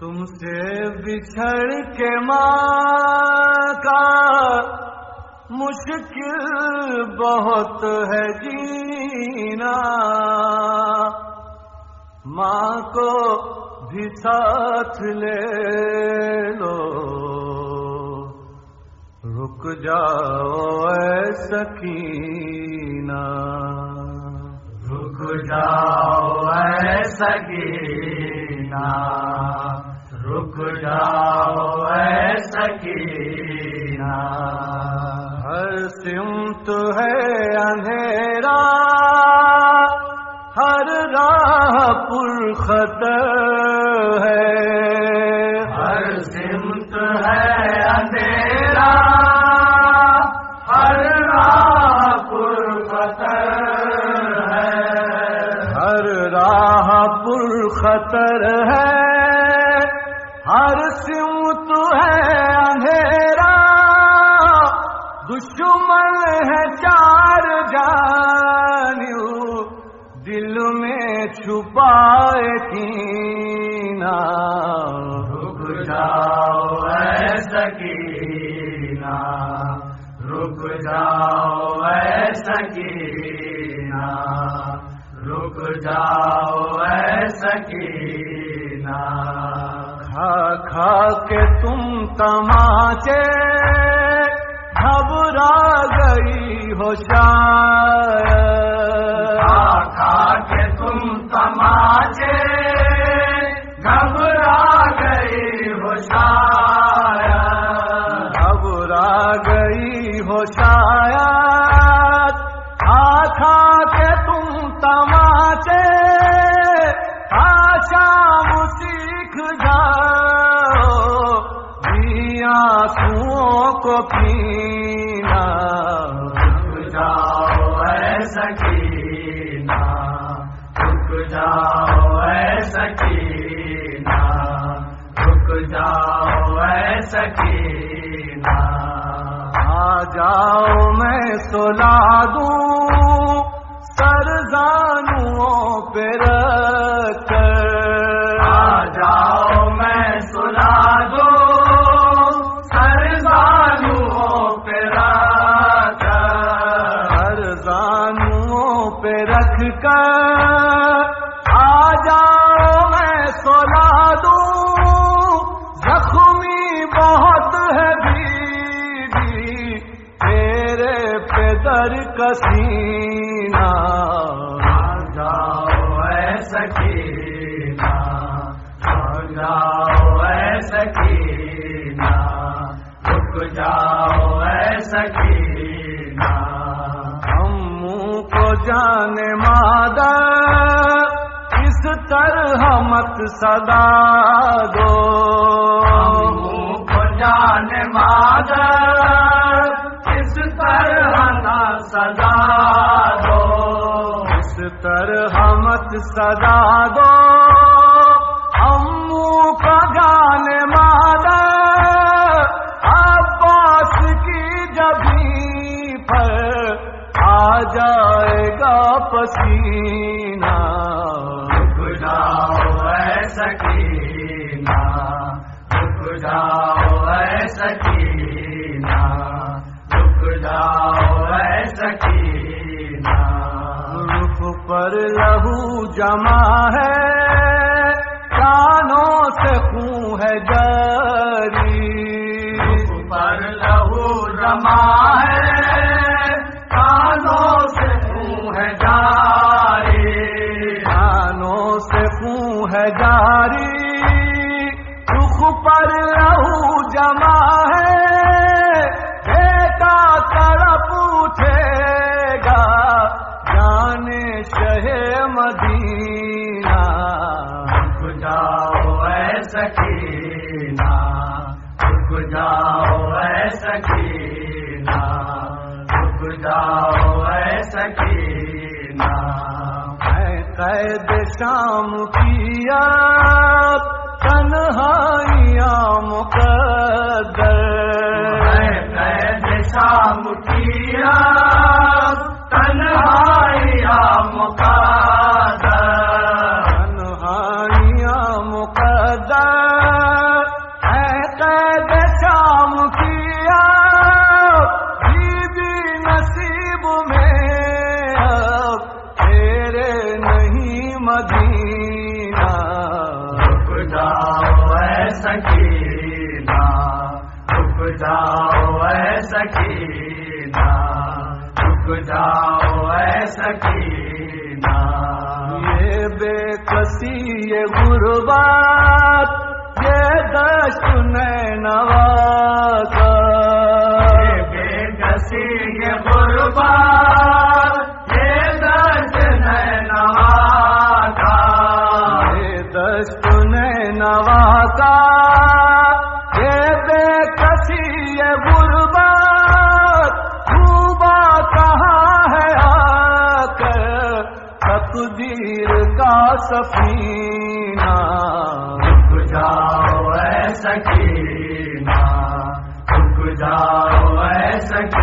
تم سے بچھڑ کے ماں کا مشکل بہت ہے جینا۔ ماں کو بھی ساتھ لے لو۔ رک جاؤ اے سکینہ۔ رک جاؤ اے سکینہ۔ رک جاؤ اے سکینہ۔ ہر سمت ہے اندھیرا، ہر راہ پر خطر ہے۔ ہر سمت ہے اندھیرا، ہر راہ پر خطر ہے۔ ہر راہ پر خطر ہے۔ ہر سمت ہے اندھیرا، دشمن ہے چار جانو دل میں چھپائے کینا رک جاؤ اے سکینہ، رک جاؤ اے سکینہ۔ رک جاؤ اے سکینہ۔ کھا کے تم تماچے، گھبرا گئی ہو کھا کھا کے تم تماچے، گھبرا گئی ہو آنسوؤں کو پینا۔ رک جاؤ اے سکینہ۔ رک جاؤ اے سکینہ۔ رک جاؤ اے سکینہ۔ آ جاؤ میں سلا دوں۔ کر آ جاؤ، میں سلا دوں۔ زخمی بہت ہے بیوی، تیرے پہ در کسینہ آ جاؤ، اے سکینہ۔ آ جاؤ، اے سکینہ۔ رک جاؤ، اے سکینہ۔ ہم کو جانے طرح مت صدا دو۔ جان مادر اس طرح نہ سزا دو۔ اس طرح مت صدا دو۔ ہم کا جانے مادہ عباس کی جبھی پر آ جائے گا پسینہ۔ سکینہ رک جاؤ اے سکینہ رک جاؤ اے سکینہ۔ رخ پر لہو جمع ہے کانوں سے خون ہے جاری۔ پر لہو جمع ہے ہے جاری؟ رخ پر لہو جمع ہے، بیٹا تڑپ اٹھے گا۔ جانے شہ مدینہ۔ رک جاؤ اے سکینہ، رک جاؤ اے سکینہ۔ رک جاؤ اے سکینہ۔ قید شام کیا تنہائیاں مقدر۔ قید شام کیا سکینا رک جاؤ اے سکینا رک جاؤ اے سکینا یہ بے کسی یہ غربات، یہ دشن نواز نواز یہ بے کسی خوبا کہاں ہے آ کر تقدیر کا سفینہ۔ رک جاؤ اے سکینہ، رک جاؤ اے سکینہ۔